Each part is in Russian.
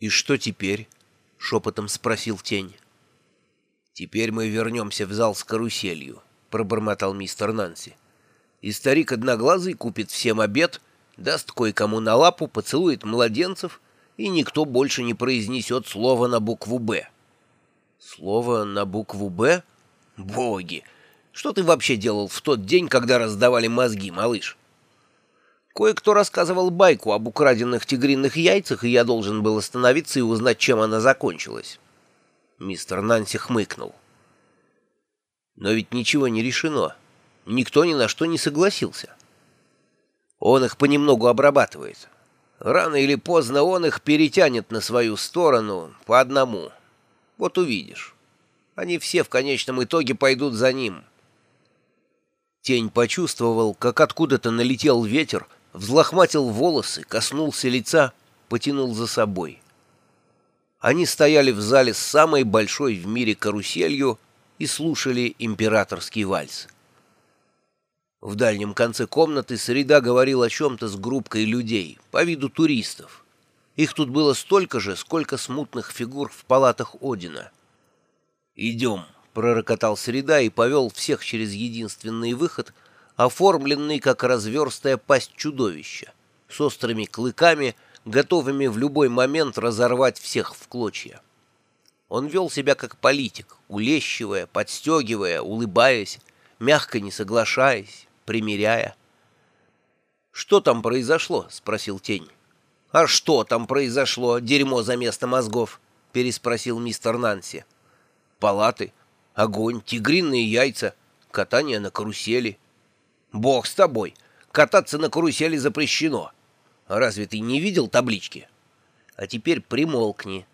«И что теперь?» — шепотом спросил тень. «Теперь мы вернемся в зал с каруселью», — пробормотал мистер Нанси. «И старик Одноглазый купит всем обед, даст кое-кому на лапу, поцелует младенцев, и никто больше не произнесет слова на букву «Б». «Слово на букву «Б»? Боги! Что ты вообще делал в тот день, когда раздавали мозги, малыш?» Кое-кто рассказывал байку об украденных тигриных яйцах, и я должен был остановиться и узнать, чем она закончилась. Мистер Нанси хмыкнул. Но ведь ничего не решено. Никто ни на что не согласился. Он их понемногу обрабатывает. Рано или поздно он их перетянет на свою сторону по одному. Вот увидишь. Они все в конечном итоге пойдут за ним. Тень почувствовал, как откуда-то налетел ветер, взлохматил волосы, коснулся лица, потянул за собой. Они стояли в зале с самой большой в мире каруселью и слушали императорский вальс. В дальнем конце комнаты Среда говорил о чем-то с группкой людей, по виду туристов. Их тут было столько же, сколько смутных фигур в палатах Одина. «Идем», — пророкотал Среда и повел всех через единственный выход — оформленный как разверстая пасть чудовища, с острыми клыками, готовыми в любой момент разорвать всех в клочья. Он вел себя как политик, улещивая, подстегивая, улыбаясь, мягко не соглашаясь, примиряя. «Что там произошло?» — спросил Тень. «А что там произошло, дерьмо за место мозгов?» — переспросил мистер Нанси. «Палаты, огонь, тигриные яйца, катание на карусели». Бог с тобой. Кататься на карусели запрещено. Разве ты не видел таблички? А теперь примолкни.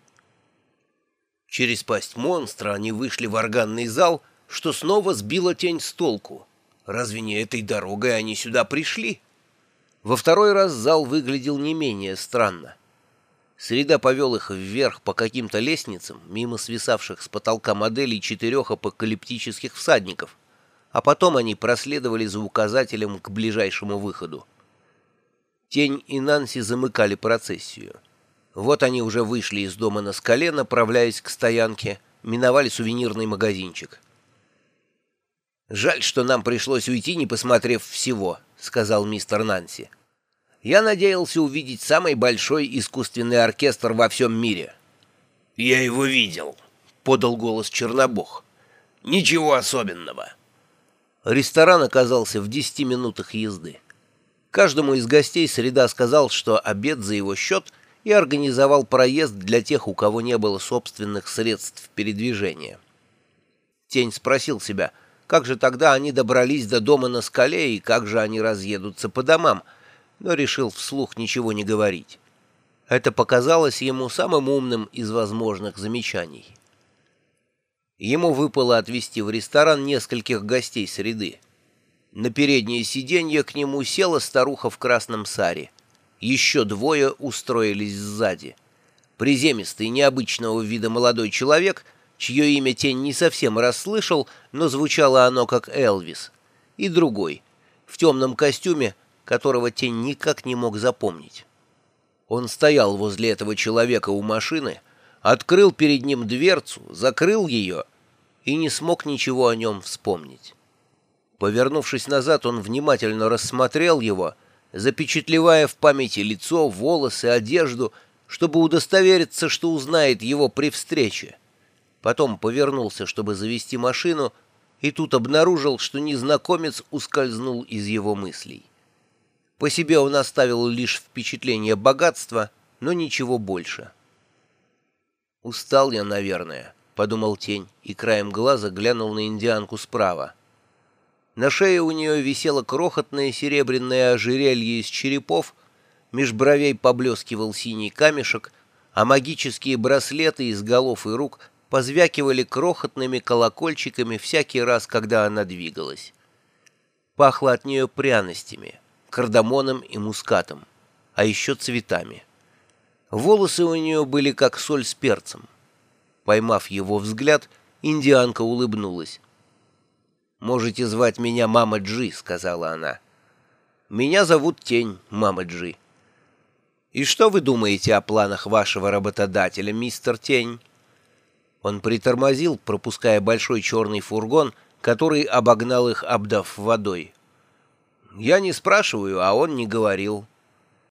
Через пасть монстра они вышли в органный зал, что снова сбило тень с толку. Разве не этой дорогой они сюда пришли? Во второй раз зал выглядел не менее странно. Среда повел их вверх по каким-то лестницам, мимо свисавших с потолка моделей четырех апокалиптических всадников, а потом они проследовали за указателем к ближайшему выходу. Тень и Нанси замыкали процессию. Вот они уже вышли из дома на скале, направляясь к стоянке, миновали сувенирный магазинчик. «Жаль, что нам пришлось уйти, не посмотрев всего», — сказал мистер Нанси. «Я надеялся увидеть самый большой искусственный оркестр во всем мире». «Я его видел», — подал голос Чернобог. «Ничего особенного». Ресторан оказался в десяти минутах езды. Каждому из гостей Среда сказал, что обед за его счет и организовал проезд для тех, у кого не было собственных средств передвижения. Тень спросил себя, как же тогда они добрались до дома на скале и как же они разъедутся по домам, но решил вслух ничего не говорить. Это показалось ему самым умным из возможных замечаний. Ему выпало отвезти в ресторан нескольких гостей среды. На переднее сиденье к нему села старуха в красном саре. Еще двое устроились сзади. Приземистый, необычного вида молодой человек, чье имя Тень не совсем расслышал, но звучало оно как Элвис, и другой, в темном костюме, которого Тень никак не мог запомнить. Он стоял возле этого человека у машины, открыл перед ним дверцу, закрыл ее и не смог ничего о нем вспомнить. Повернувшись назад, он внимательно рассмотрел его, запечатлевая в памяти лицо, волосы, одежду, чтобы удостовериться, что узнает его при встрече. Потом повернулся, чтобы завести машину, и тут обнаружил, что незнакомец ускользнул из его мыслей. По себе он оставил лишь впечатление богатства, но ничего больше. «Устал я, наверное», — подумал тень и краем глаза глянул на индианку справа. На шее у нее висело крохотное серебряное ожерелье из черепов, меж бровей поблескивал синий камешек, а магические браслеты из голов и рук позвякивали крохотными колокольчиками всякий раз, когда она двигалась. Пахло от нее пряностями, кардамоном и мускатом, а еще цветами. Волосы у нее были как соль с перцем. Поймав его взгляд, индианка улыбнулась. «Можете звать меня Мама Джи», — сказала она. «Меня зовут Тень, Мама Джи». «И что вы думаете о планах вашего работодателя, мистер Тень?» Он притормозил, пропуская большой черный фургон, который обогнал их, обдав водой. «Я не спрашиваю, а он не говорил».